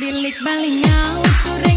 bilik baling untuk.